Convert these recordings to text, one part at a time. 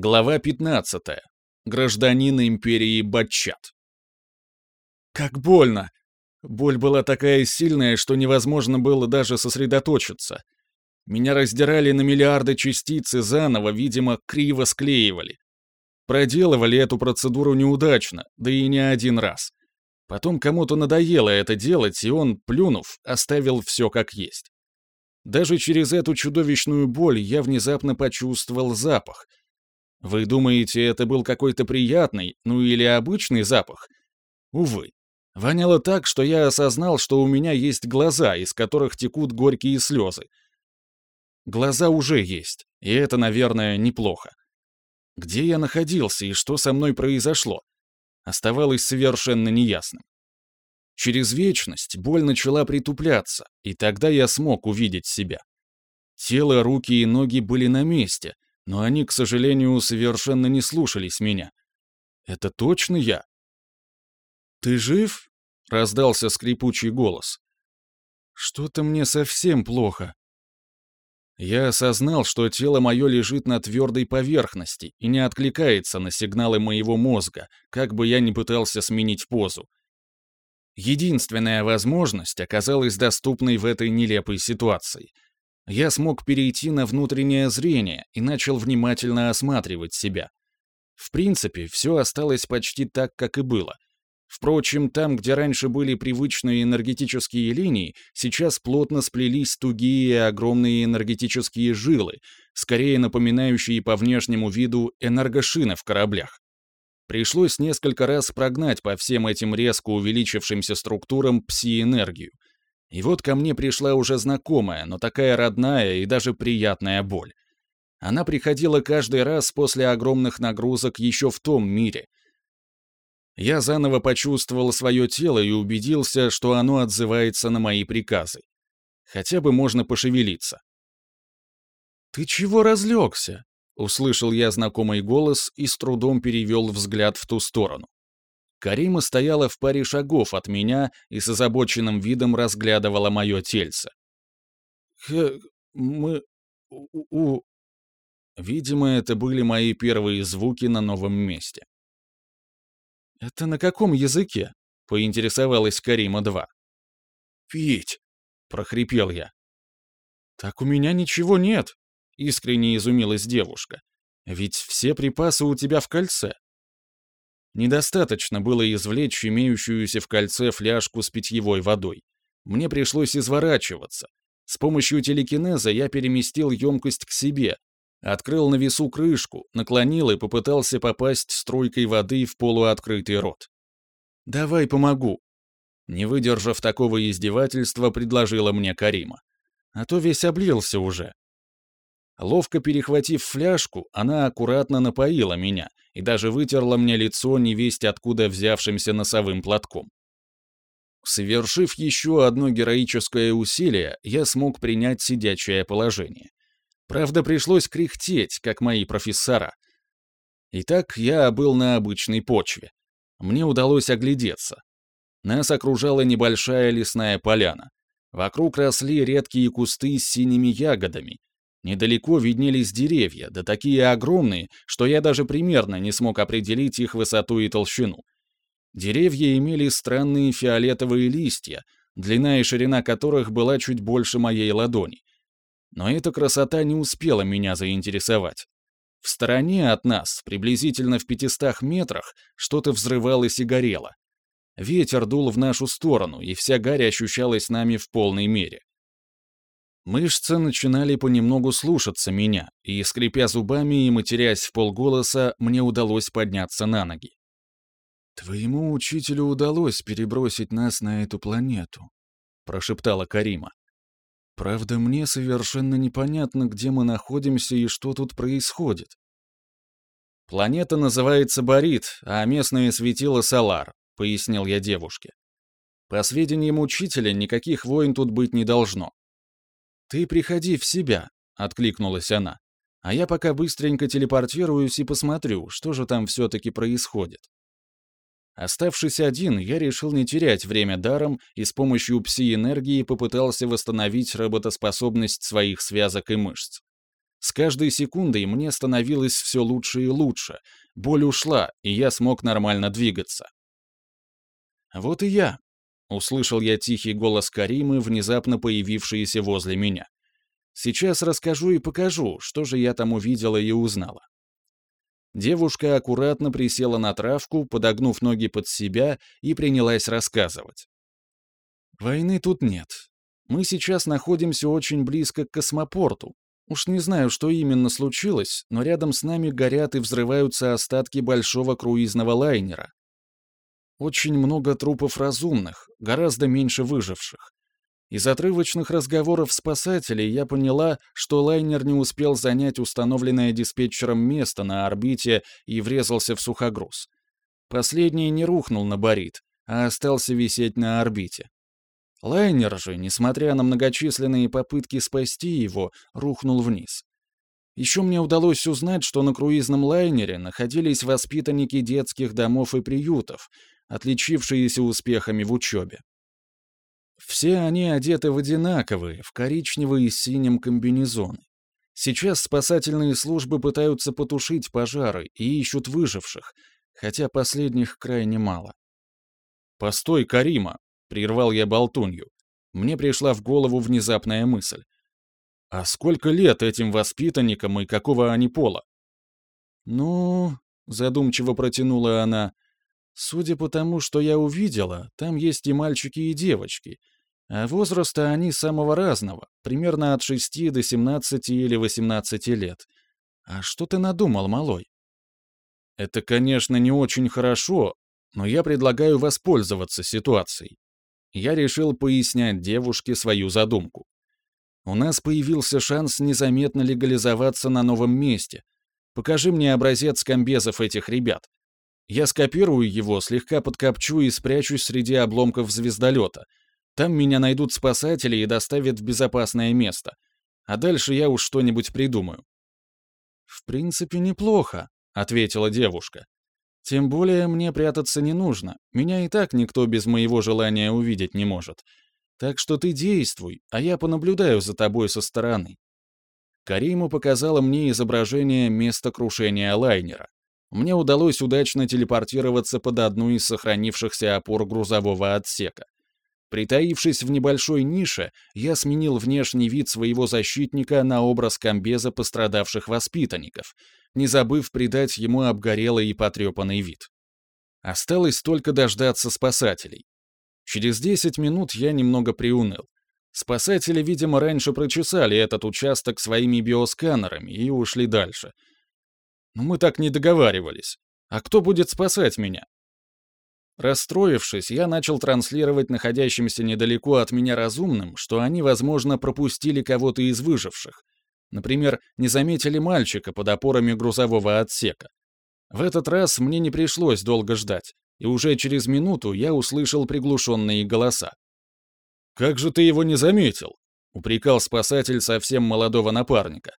Глава 15. Гражданин империи Батчат. Как больно! Боль была такая сильная, что невозможно было даже сосредоточиться. Меня раздирали на миллиарды частиц и заново, видимо, криво склеивали. Проделывали эту процедуру неудачно, да и не один раз. Потом кому-то надоело это делать, и он, плюнув, оставил все как есть. Даже через эту чудовищную боль я внезапно почувствовал запах — вы думаете, это был какой-то приятный, ну или обычный запах? Увы. Воняло так, что я осознал, что у меня есть глаза, из которых текут горькие слезы. Глаза уже есть, и это, наверное, неплохо. Где я находился и что со мной произошло? Оставалось совершенно неясным. Через вечность боль начала притупляться, и тогда я смог увидеть себя. Тело, руки и ноги были на месте — но они, к сожалению, совершенно не слушались меня. Это точно я? «Ты жив?» — раздался скрипучий голос. «Что-то мне совсем плохо». Я осознал, что тело мое лежит на твердой поверхности и не откликается на сигналы моего мозга, как бы я ни пытался сменить позу. Единственная возможность оказалась доступной в этой нелепой ситуации — я смог перейти на внутреннее зрение и начал внимательно осматривать себя. В принципе, все осталось почти так, как и было. Впрочем, там, где раньше были привычные энергетические линии, сейчас плотно сплелись тугие огромные энергетические жилы, скорее напоминающие по внешнему виду энергошины в кораблях. Пришлось несколько раз прогнать по всем этим резко увеличившимся структурам пси-энергию — и вот ко мне пришла уже знакомая, но такая родная и даже приятная боль. Она приходила каждый раз после огромных нагрузок еще в том мире. Я заново почувствовал свое тело и убедился, что оно отзывается на мои приказы. Хотя бы можно пошевелиться. «Ты чего разлегся?» — услышал я знакомый голос и с трудом перевел взгляд в ту сторону. Карима стояла в паре шагов от меня и с озабоченным видом разглядывала мое тельце. «Х... мы... у...», у...» Видимо, это были мои первые звуки на новом месте. «Это на каком языке?» — поинтересовалась Карима-2. «Пить!» — прохрипел я. «Так у меня ничего нет», — искренне изумилась девушка. «Ведь все припасы у тебя в кольце». Недостаточно было извлечь имеющуюся в кольце фляжку с питьевой водой. Мне пришлось изворачиваться. С помощью телекинеза я переместил емкость к себе, открыл на весу крышку, наклонил и попытался попасть струйкой воды в полуоткрытый рот. «Давай помогу», не выдержав такого издевательства, предложила мне Карима. А то весь облился уже. Ловко перехватив фляжку, она аккуратно напоила меня и даже вытерла мне лицо невесть откуда взявшимся носовым платком. Совершив еще одно героическое усилие, я смог принять сидячее положение. Правда, пришлось кряхтеть, как мои профессора. Итак, я был на обычной почве. Мне удалось оглядеться. Нас окружала небольшая лесная поляна. Вокруг росли редкие кусты с синими ягодами, Недалеко виднелись деревья, да такие огромные, что я даже примерно не смог определить их высоту и толщину. Деревья имели странные фиолетовые листья, длина и ширина которых была чуть больше моей ладони. Но эта красота не успела меня заинтересовать. В стороне от нас, приблизительно в 500 метрах, что-то взрывалось и горело. Ветер дул в нашу сторону, и вся гарь ощущалась нами в полной мере. Мышцы начинали понемногу слушаться меня, и, скрипя зубами и матерясь в полголоса, мне удалось подняться на ноги. «Твоему учителю удалось перебросить нас на эту планету», — прошептала Карима. «Правда, мне совершенно непонятно, где мы находимся и что тут происходит». «Планета называется Борит, а местное светило Салар», — пояснил я девушке. «По сведениям учителя, никаких войн тут быть не должно. «Ты приходи в себя», — откликнулась она. «А я пока быстренько телепортируюсь и посмотрю, что же там все-таки происходит». Оставшись один, я решил не терять время даром и с помощью пси-энергии попытался восстановить работоспособность своих связок и мышц. С каждой секундой мне становилось все лучше и лучше. Боль ушла, и я смог нормально двигаться. «Вот и я», — услышал я тихий голос Каримы, внезапно появившийся возле меня. «Сейчас расскажу и покажу, что же я там увидела и узнала». Девушка аккуратно присела на травку, подогнув ноги под себя, и принялась рассказывать. «Войны тут нет. Мы сейчас находимся очень близко к космопорту. Уж не знаю, что именно случилось, но рядом с нами горят и взрываются остатки большого круизного лайнера. Очень много трупов разумных, гораздо меньше выживших. Из отрывочных разговоров спасателей я поняла, что лайнер не успел занять установленное диспетчером место на орбите и врезался в сухогруз. Последний не рухнул на борит, а остался висеть на орбите. Лайнер же, несмотря на многочисленные попытки спасти его, рухнул вниз. Еще мне удалось узнать, что на круизном лайнере находились воспитанники детских домов и приютов, отличившиеся успехами в учебе. Все они одеты в одинаковые, в коричневые и синем комбинезоны. Сейчас спасательные службы пытаются потушить пожары и ищут выживших, хотя последних крайне мало. «Постой, Карима!» — прервал я болтунью. Мне пришла в голову внезапная мысль. «А сколько лет этим воспитанникам и какого они пола?» «Ну...» — задумчиво протянула она — Судя по тому, что я увидела, там есть и мальчики, и девочки. А возраста они самого разного, примерно от 6 до 17 или 18 лет. А что ты надумал, малой? Это, конечно, не очень хорошо, но я предлагаю воспользоваться ситуацией. Я решил пояснять девушке свою задумку. У нас появился шанс незаметно легализоваться на новом месте. Покажи мне образец комбезов этих ребят. Я скопирую его, слегка подкопчу и спрячусь среди обломков звездолета. Там меня найдут спасатели и доставят в безопасное место. А дальше я уж что-нибудь придумаю». «В принципе, неплохо», — ответила девушка. «Тем более мне прятаться не нужно. Меня и так никто без моего желания увидеть не может. Так что ты действуй, а я понаблюдаю за тобой со стороны». Кариму показала мне изображение места крушения лайнера мне удалось удачно телепортироваться под одну из сохранившихся опор грузового отсека. Притаившись в небольшой нише, я сменил внешний вид своего защитника на образ комбеза пострадавших воспитанников, не забыв придать ему обгорелый и потрепанный вид. Осталось только дождаться спасателей. Через 10 минут я немного приуныл. Спасатели, видимо, раньше прочесали этот участок своими биосканерами и ушли дальше — но мы так не договаривались. А кто будет спасать меня? Расстроившись, я начал транслировать находящимся недалеко от меня разумным, что они, возможно, пропустили кого-то из выживших. Например, не заметили мальчика под опорами грузового отсека. В этот раз мне не пришлось долго ждать, и уже через минуту я услышал приглушенные голоса. «Как же ты его не заметил?» — упрекал спасатель совсем молодого напарника.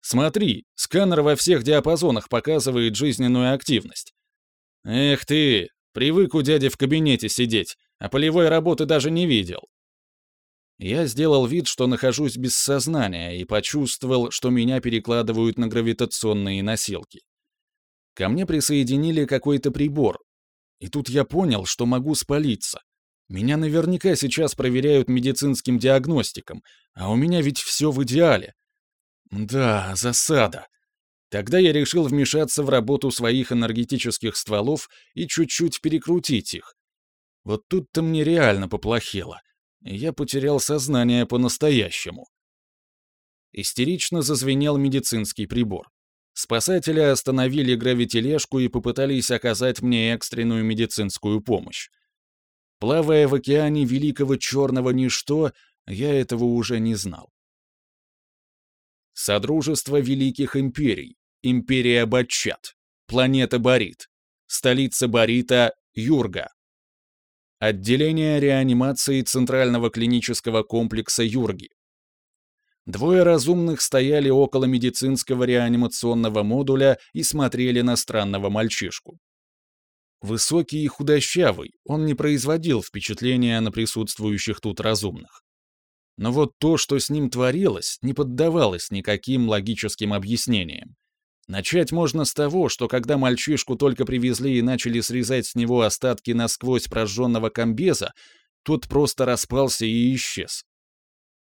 Смотри, сканер во всех диапазонах показывает жизненную активность. Эх ты, привык у дяди в кабинете сидеть, а полевой работы даже не видел. Я сделал вид, что нахожусь без сознания, и почувствовал, что меня перекладывают на гравитационные носилки. Ко мне присоединили какой-то прибор, и тут я понял, что могу спалиться. Меня наверняка сейчас проверяют медицинским диагностиком, а у меня ведь все в идеале. Да, засада. Тогда я решил вмешаться в работу своих энергетических стволов и чуть-чуть перекрутить их. Вот тут-то мне реально поплохело. Я потерял сознание по-настоящему. Истерично зазвенел медицинский прибор. Спасатели остановили гравитележку и попытались оказать мне экстренную медицинскую помощь. Плавая в океане великого черного ничто, я этого уже не знал. Содружество Великих Империй. Империя Батчат. Планета Борит. Столица Борита – Юрга. Отделение реанимации Центрального клинического комплекса Юрги. Двое разумных стояли около медицинского реанимационного модуля и смотрели на странного мальчишку. Высокий и худощавый, он не производил впечатления на присутствующих тут разумных. Но вот то, что с ним творилось, не поддавалось никаким логическим объяснениям. Начать можно с того, что когда мальчишку только привезли и начали срезать с него остатки насквозь прожженного комбеза, тот просто распался и исчез.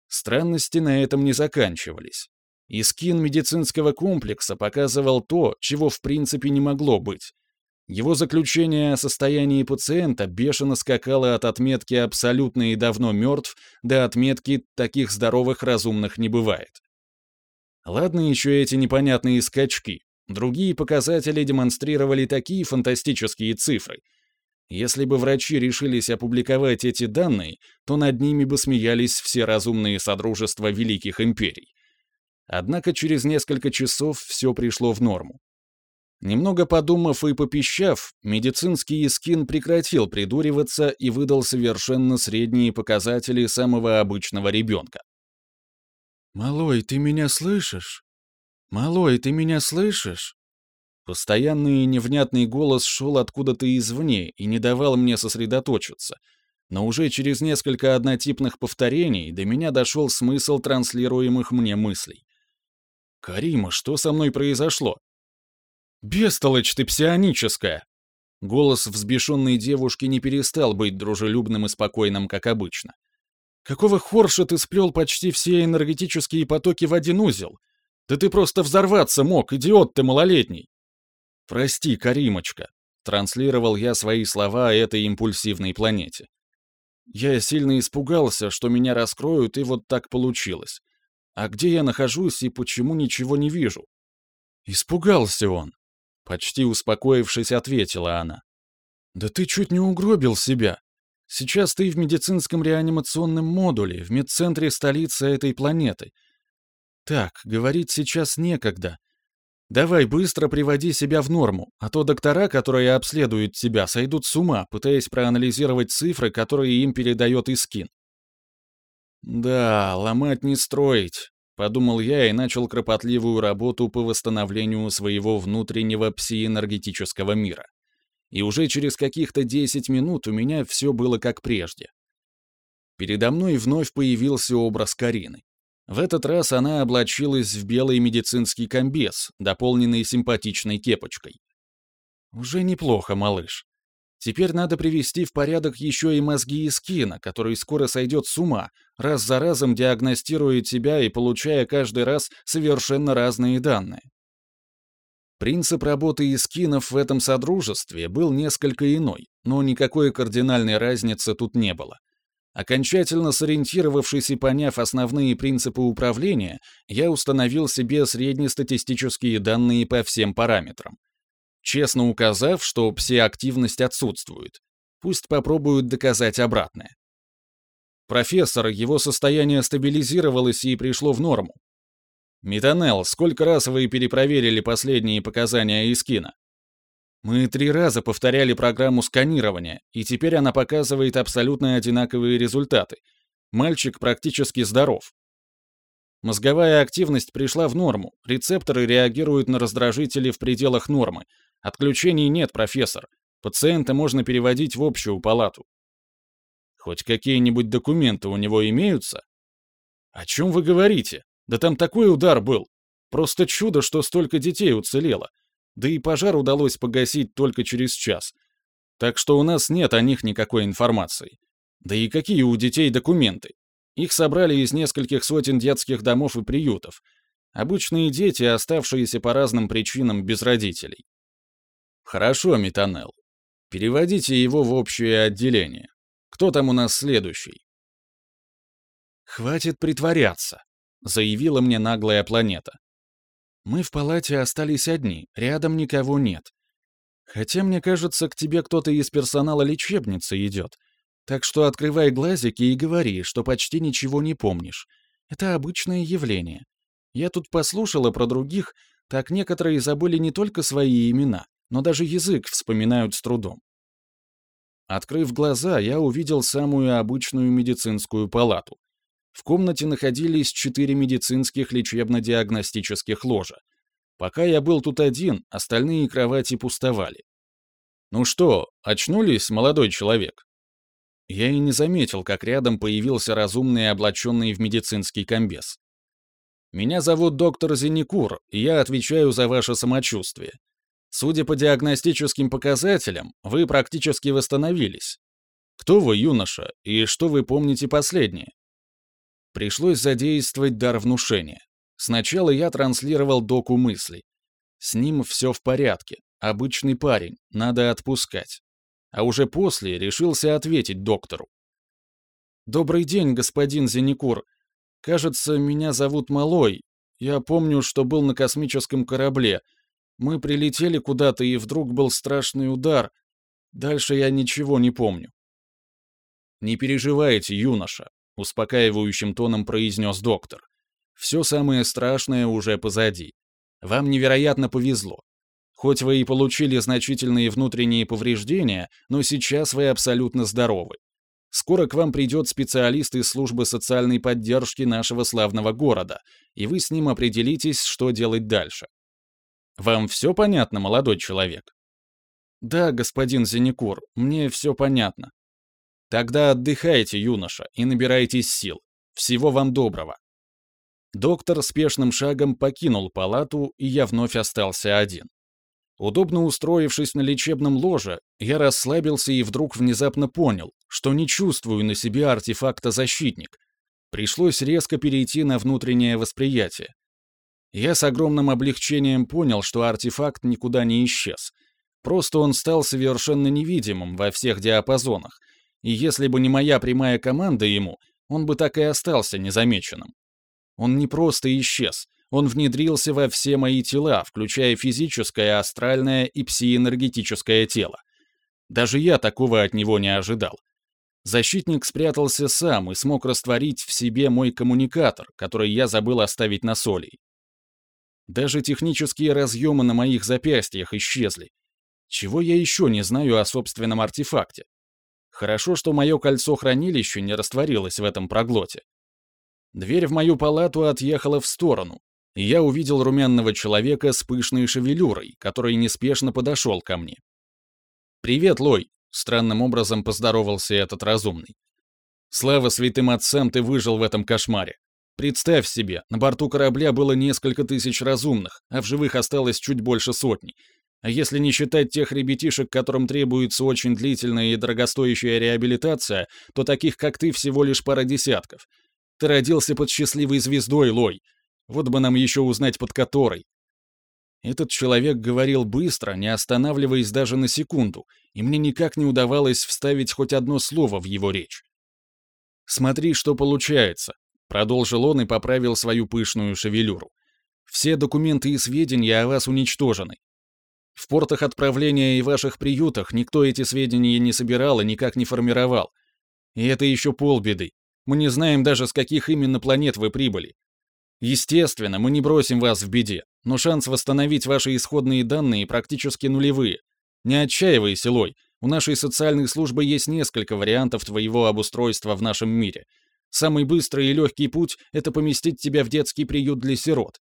Странности на этом не заканчивались. И скин медицинского комплекса показывал то, чего в принципе не могло быть. Его заключение о состоянии пациента бешено скакало от отметки «абсолютно и давно мертв» до отметки «таких здоровых разумных не бывает». Ладно еще эти непонятные скачки. Другие показатели демонстрировали такие фантастические цифры. Если бы врачи решились опубликовать эти данные, то над ними бы смеялись все разумные содружества великих империй. Однако через несколько часов все пришло в норму. Немного подумав и попищав, медицинский скин прекратил придуриваться и выдал совершенно средние показатели самого обычного ребенка. «Малой, ты меня слышишь? Малой, ты меня слышишь?» Постоянный и невнятный голос шел откуда-то извне и не давал мне сосредоточиться. Но уже через несколько однотипных повторений до меня дошел смысл транслируемых мне мыслей. «Карима, что со мной произошло?» «Бестолочь ты псионическая!» Голос взбешенной девушки не перестал быть дружелюбным и спокойным, как обычно. Какого хорша ты сплел почти все энергетические потоки в один узел? Да ты просто взорваться мог, идиот ты малолетний. Прости, Каримочка, транслировал я свои слова этой импульсивной планете. Я сильно испугался, что меня раскроют, и вот так получилось. А где я нахожусь и почему ничего не вижу? Испугался он. Почти успокоившись, ответила она. Да ты чуть не угробил себя. Сейчас ты в медицинском реанимационном модуле, в медцентре столицы этой планеты. Так, говорить сейчас некогда. Давай быстро приводи себя в норму, а то доктора, которые обследуют тебя, сойдут с ума, пытаясь проанализировать цифры, которые им передает Искин. Да, ломать не строить, подумал я и начал кропотливую работу по восстановлению своего внутреннего псиэнергетического мира и уже через каких-то 10 минут у меня все было как прежде. Передо мной вновь появился образ Карины. В этот раз она облачилась в белый медицинский комбез, дополненный симпатичной кепочкой. «Уже неплохо, малыш. Теперь надо привести в порядок еще и мозги из кино, который скоро сойдет с ума, раз за разом диагностируя тебя и получая каждый раз совершенно разные данные. Принцип работы эскинов в этом содружестве был несколько иной, но никакой кардинальной разницы тут не было. Окончательно сориентировавшись и поняв основные принципы управления, я установил себе среднестатистические данные по всем параметрам. Честно указав, что псиактивность отсутствует. Пусть попробуют доказать обратное. Профессор, его состояние стабилизировалось и пришло в норму. «Метанел, сколько раз вы перепроверили последние показания Искина?» Мы три раза повторяли программу сканирования, и теперь она показывает абсолютно одинаковые результаты. Мальчик практически здоров. Мозговая активность пришла в норму, рецепторы реагируют на раздражители в пределах нормы. Отключений нет, профессор. Пациента можно переводить в общую палату. Хоть какие-нибудь документы у него имеются? О чем вы говорите? Да там такой удар был. Просто чудо, что столько детей уцелело. Да и пожар удалось погасить только через час. Так что у нас нет о них никакой информации. Да и какие у детей документы? Их собрали из нескольких сотен детских домов и приютов. Обычные дети, оставшиеся по разным причинам без родителей. Хорошо, Метанел. Переводите его в общее отделение. Кто там у нас следующий? Хватит притворяться заявила мне наглая планета. Мы в палате остались одни, рядом никого нет. Хотя, мне кажется, к тебе кто-то из персонала лечебницы идет. Так что открывай глазики и говори, что почти ничего не помнишь. Это обычное явление. Я тут послушала про других, так некоторые забыли не только свои имена, но даже язык вспоминают с трудом. Открыв глаза, я увидел самую обычную медицинскую палату. В комнате находились четыре медицинских лечебно-диагностических ложа. Пока я был тут один, остальные кровати пустовали. «Ну что, очнулись, молодой человек?» я и не заметил, как рядом появился разумный, облаченный в медицинский комбез. «Меня зовут доктор Зеникур, и я отвечаю за ваше самочувствие. Судя по диагностическим показателям, вы практически восстановились. Кто вы, юноша, и что вы помните последнее?» Пришлось задействовать дар внушения. Сначала я транслировал доку мыслей. С ним все в порядке, обычный парень, надо отпускать. А уже после решился ответить доктору. «Добрый день, господин Зеникур. Кажется, меня зовут Малой. Я помню, что был на космическом корабле. Мы прилетели куда-то, и вдруг был страшный удар. Дальше я ничего не помню». «Не переживайте, юноша», — успокаивающим тоном произнес доктор. «Все самое страшное уже позади. Вам невероятно повезло. Хоть вы и получили значительные внутренние повреждения, но сейчас вы абсолютно здоровы. Скоро к вам придет специалист из службы социальной поддержки нашего славного города, и вы с ним определитесь, что делать дальше. Вам все понятно, молодой человек? Да, господин Зеникур, мне все понятно. Тогда отдыхайте, юноша, и набирайтесь сил. Всего вам доброго. Доктор спешным шагом покинул палату, и я вновь остался один. Удобно устроившись на лечебном ложе, я расслабился и вдруг внезапно понял, что не чувствую на себе артефакта «Защитник». Пришлось резко перейти на внутреннее восприятие. Я с огромным облегчением понял, что артефакт никуда не исчез. Просто он стал совершенно невидимым во всех диапазонах, и если бы не моя прямая команда ему, он бы так и остался незамеченным. Он не просто исчез, он внедрился во все мои тела, включая физическое, астральное и псиэнергетическое тело. Даже я такого от него не ожидал. Защитник спрятался сам и смог растворить в себе мой коммуникатор, который я забыл оставить на солей. Даже технические разъемы на моих запястьях исчезли. Чего я еще не знаю о собственном артефакте? Хорошо, что мое кольцо-хранилище не растворилось в этом проглоте. Дверь в мою палату отъехала в сторону, я увидел румяного человека с пышной шевелюрой, который неспешно подошел ко мне. «Привет, Лой!» — странным образом поздоровался этот разумный. «Слава святым отцам, ты выжил в этом кошмаре. Представь себе, на борту корабля было несколько тысяч разумных, а в живых осталось чуть больше сотни. А если не считать тех ребятишек, которым требуется очень длительная и дорогостоящая реабилитация, то таких, как ты, всего лишь пара десятков. Ты родился под счастливой звездой, Лой. Вот бы нам еще узнать, под которой. Этот человек говорил быстро, не останавливаясь даже на секунду, и мне никак не удавалось вставить хоть одно слово в его речь. «Смотри, что получается», — продолжил он и поправил свою пышную шевелюру. «Все документы и сведения о вас уничтожены. В портах отправления и ваших приютах никто эти сведения не собирал и никак не формировал. И это еще полбеды. Мы не знаем даже, с каких именно планет вы прибыли. Естественно, мы не бросим вас в беде, но шанс восстановить ваши исходные данные практически нулевые. Не отчаивайся, Лой. У нашей социальной службы есть несколько вариантов твоего обустройства в нашем мире. Самый быстрый и легкий путь — это поместить тебя в детский приют для сирот.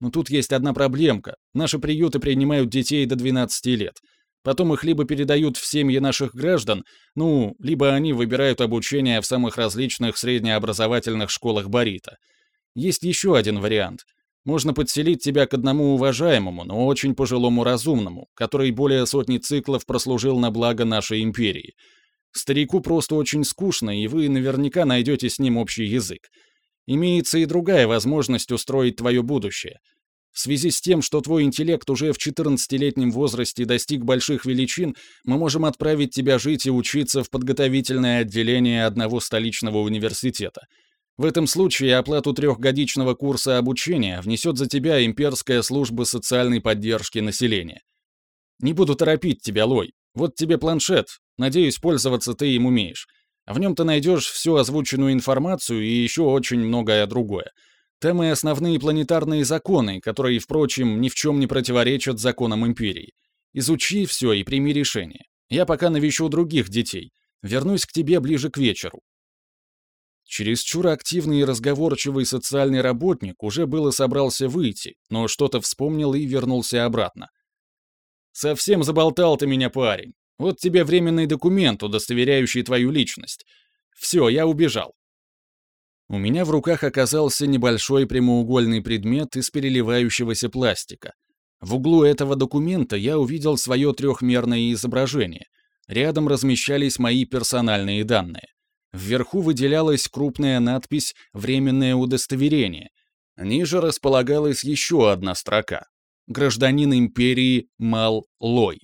Но тут есть одна проблемка. Наши приюты принимают детей до 12 лет. Потом их либо передают в семьи наших граждан, ну, либо они выбирают обучение в самых различных среднеобразовательных школах Барита — есть еще один вариант. Можно подселить тебя к одному уважаемому, но очень пожилому разумному, который более сотни циклов прослужил на благо нашей империи. Старику просто очень скучно, и вы наверняка найдете с ним общий язык. Имеется и другая возможность устроить твое будущее. В связи с тем, что твой интеллект уже в 14-летнем возрасте достиг больших величин, мы можем отправить тебя жить и учиться в подготовительное отделение одного столичного университета — в этом случае оплату трехгодичного курса обучения внесет за тебя имперская служба социальной поддержки населения. Не буду торопить тебя, Лой. Вот тебе планшет. Надеюсь, пользоваться ты им умеешь. В нем ты найдешь всю озвученную информацию и еще очень многое другое. Там и основные планетарные законы, которые, впрочем, ни в чем не противоречат законам Империи. Изучи все и прими решение. Я пока навещу других детей. Вернусь к тебе ближе к вечеру. Чересчур активный и разговорчивый социальный работник уже было собрался выйти, но что-то вспомнил и вернулся обратно. «Совсем заболтал ты меня, парень. Вот тебе временный документ, удостоверяющий твою личность. Все, я убежал. У меня в руках оказался небольшой прямоугольный предмет из переливающегося пластика. В углу этого документа я увидел свое трехмерное изображение. Рядом размещались мои персональные данные. Вверху выделялась крупная надпись «Временное удостоверение». Ниже располагалась еще одна строка. Гражданин империи Мал Лой.